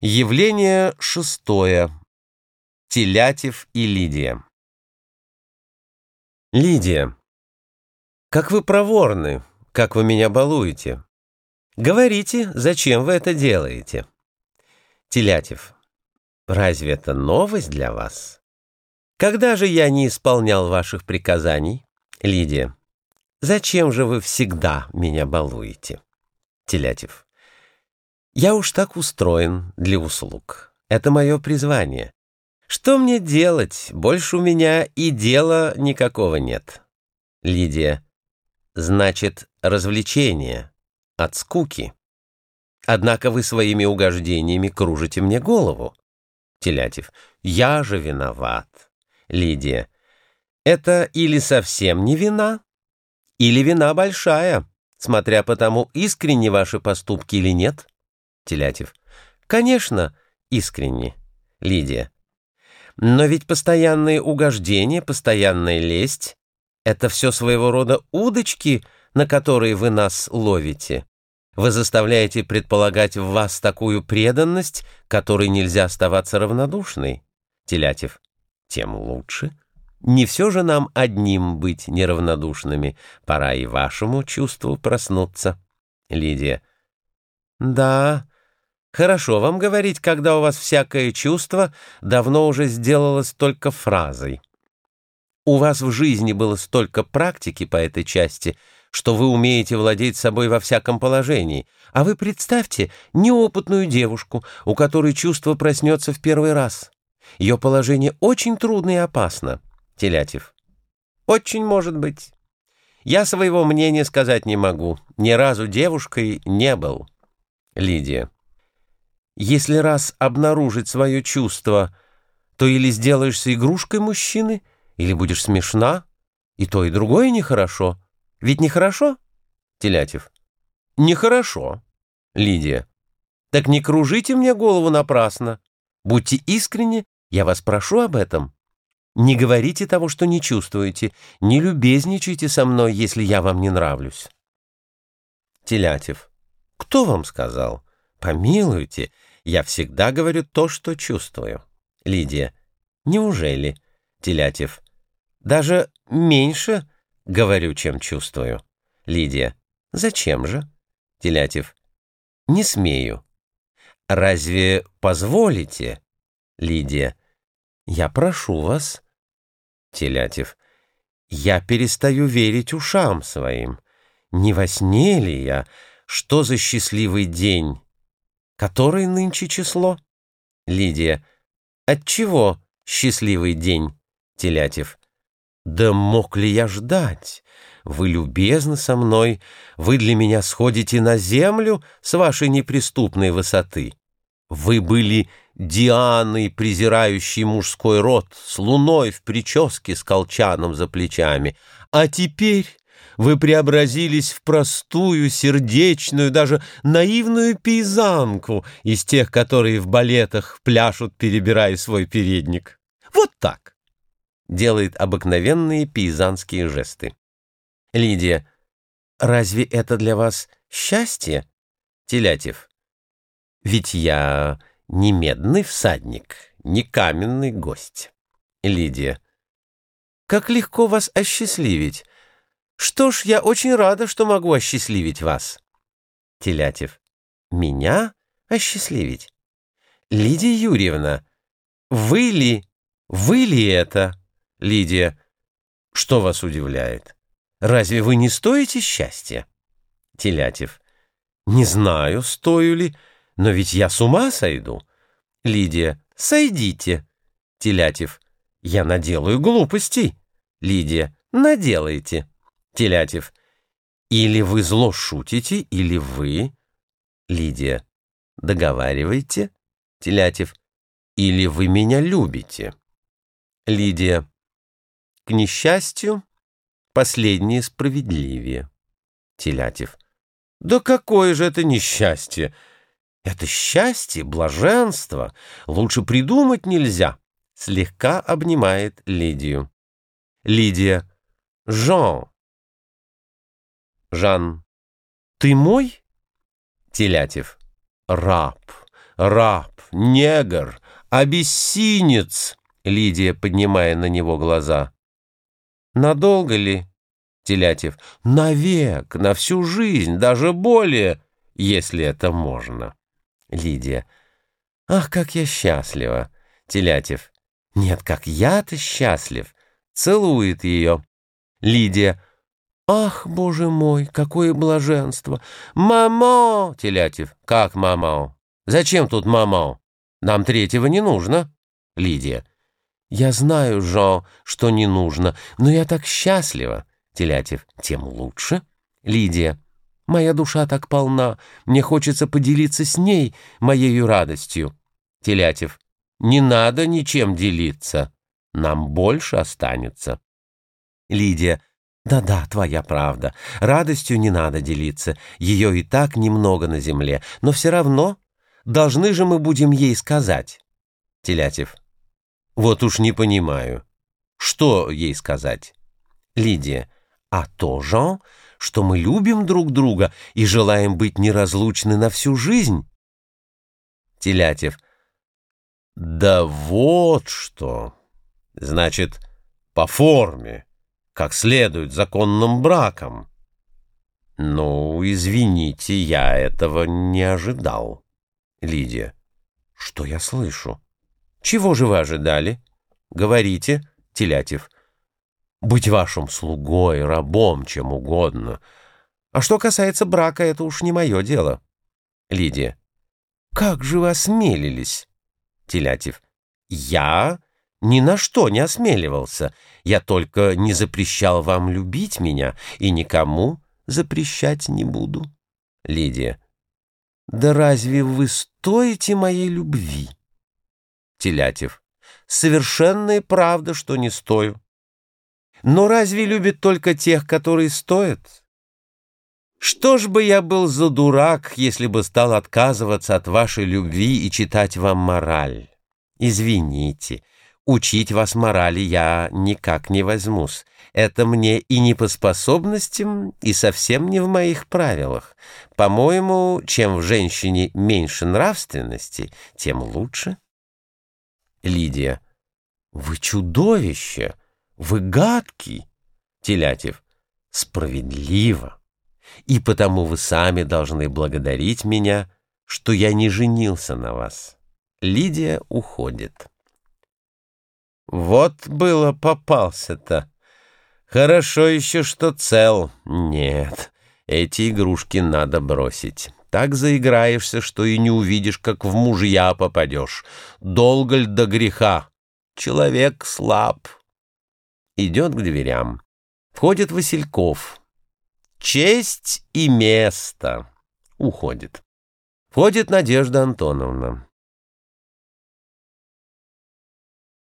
Явление шестое. Телятев и Лидия. Лидия, как вы проворны, как вы меня балуете. Говорите, зачем вы это делаете? Телятев, разве это новость для вас? Когда же я не исполнял ваших приказаний? Лидия, зачем же вы всегда меня балуете? Телятев, я уж так устроен для услуг. Это мое призвание. Что мне делать? Больше у меня и дела никакого нет. Лидия. Значит, развлечение. От скуки. Однако вы своими угождениями кружите мне голову. Телятев. Я же виноват. Лидия. Это или совсем не вина, или вина большая, смотря по тому, искренни ваши поступки или нет. Телятев. Конечно, искренне. Лидия. Но ведь постоянные угождения, постоянная лесть — это все своего рода удочки, на которые вы нас ловите. Вы заставляете предполагать в вас такую преданность, которой нельзя оставаться равнодушной. Телятев. Тем лучше. Не все же нам одним быть неравнодушными. Пора и вашему чувству проснуться. Лидия. Да, Хорошо вам говорить, когда у вас всякое чувство давно уже сделалось только фразой. У вас в жизни было столько практики по этой части, что вы умеете владеть собой во всяком положении. А вы представьте неопытную девушку, у которой чувство проснется в первый раз. Ее положение очень трудно и опасно. Телятев. Очень может быть. Я своего мнения сказать не могу. Ни разу девушкой не был. Лидия. Если раз обнаружить свое чувство, то или сделаешься игрушкой мужчины, или будешь смешна, и то, и другое нехорошо. Ведь нехорошо? Телятев. Нехорошо. Лидия. Так не кружите мне голову напрасно. Будьте искренни, я вас прошу об этом. Не говорите того, что не чувствуете, не любезничайте со мной, если я вам не нравлюсь. Телятев. Кто вам сказал? Помилуйте, я всегда говорю то, что чувствую. Лидия. Неужели? Телятев. Даже меньше говорю, чем чувствую. Лидия. Зачем же? Телятев. Не смею. Разве позволите? Лидия. Я прошу вас. Телятев. Я перестаю верить ушам своим. Не во сне ли я? Что за счастливый день? Который нынче число? Лидия. Отчего счастливый день? Телятев. Да мог ли я ждать? Вы любезны со мной, вы для меня сходите на землю с вашей неприступной высоты. Вы были Дианой, презирающей мужской род, с луной в прическе с колчаном за плечами. А теперь вы преобразились в простую, сердечную, даже наивную пейзанку из тех, которые в балетах пляшут, перебирая свой передник. Вот так. Делает обыкновенные пейзанские жесты. Лидия. Разве это для вас счастье? Телятев. Ведь я не медный всадник, не каменный гость. Лидия. Как легко вас осчастливить. Что ж, я очень рада, что могу осчастливить вас. Телятев. Меня осчастливить? Лидия Юрьевна, вы ли, вы ли это? Лидия. Что вас удивляет? Разве вы не стоите счастья? Телятев. Не знаю, стою ли, но ведь я с ума сойду. Лидия. Сойдите. Телятев. Я наделаю глупостей. Лидия. Наделайте. Телятев. Или вы зло шутите, или вы... Лидия. Договаривайте. Телятев. Или вы меня любите. Лидия. К несчастью, последнее справедливее. Телятев. Да какое же это несчастье! Это счастье, блаженство. Лучше придумать нельзя. Слегка обнимает Лидию. Лидия. Жан, Жан. Ты мой? Телятев. Раб, раб, негр, абиссинец!» Лидия, поднимая на него глаза. «Надолго ли?» Телятев. «Навек, на всю жизнь, даже более, если это можно». Лидия. «Ах, как я счастлива!» Телятев. «Нет, как я-то счастлив!» Целует ее. Лидия. «Ах, боже мой, какое блаженство! Мамо!» Телятев. «Как мамо? Зачем тут мамо? Нам третьего не нужно». Лидия. «Я знаю, Жо, что не нужно, но я так счастлива». Телятев. «Тем лучше». Лидия. «Моя душа так полна, мне хочется поделиться с ней моею радостью». Телятев. «Не надо ничем делиться, нам больше останется». Лидия. «Да-да, твоя правда. Радостью не надо делиться. Ее и так немного на земле. Но все равно должны же мы будем ей сказать». Телятев. «Вот уж не понимаю. Что ей сказать?» Лидия. «А то же, что мы любим друг друга и желаем быть неразлучны на всю жизнь». Телятев. «Да вот что! Значит, по форме» как следует законным браком. Ну, извините, я этого не ожидал. Лидия. Что я слышу? Чего же вы ожидали? Говорите, Телятев. Быть вашим слугой, рабом, чем угодно. А что касается брака, это уж не мое дело. Лидия. Как же вы осмелились? Телятев. Я ни на что не осмеливался. Я только не запрещал вам любить меня и никому запрещать не буду. Лидия. Да разве вы стоите моей любви? Телятев. Совершенная правда, что не стою. Но разве любит только тех, которые стоят? Что ж бы я был за дурак, если бы стал отказываться от вашей любви и читать вам мораль? Извините, Учить вас морали я никак не возьмусь. Это мне и не по способностям, и совсем не в моих правилах. По-моему, чем в женщине меньше нравственности, тем лучше. Лидия. Вы чудовище! Вы гадкий! Телятев. Справедливо. И потому вы сами должны благодарить меня, что я не женился на вас. Лидия уходит. Вот было попался-то. Хорошо еще, что цел. Нет, эти игрушки надо бросить. Так заиграешься, что и не увидишь, как в мужья попадешь. Долго ль до греха? Человек слаб. Идет к дверям. Входит Васильков. Честь и место. Уходит. Входит Надежда Антоновна.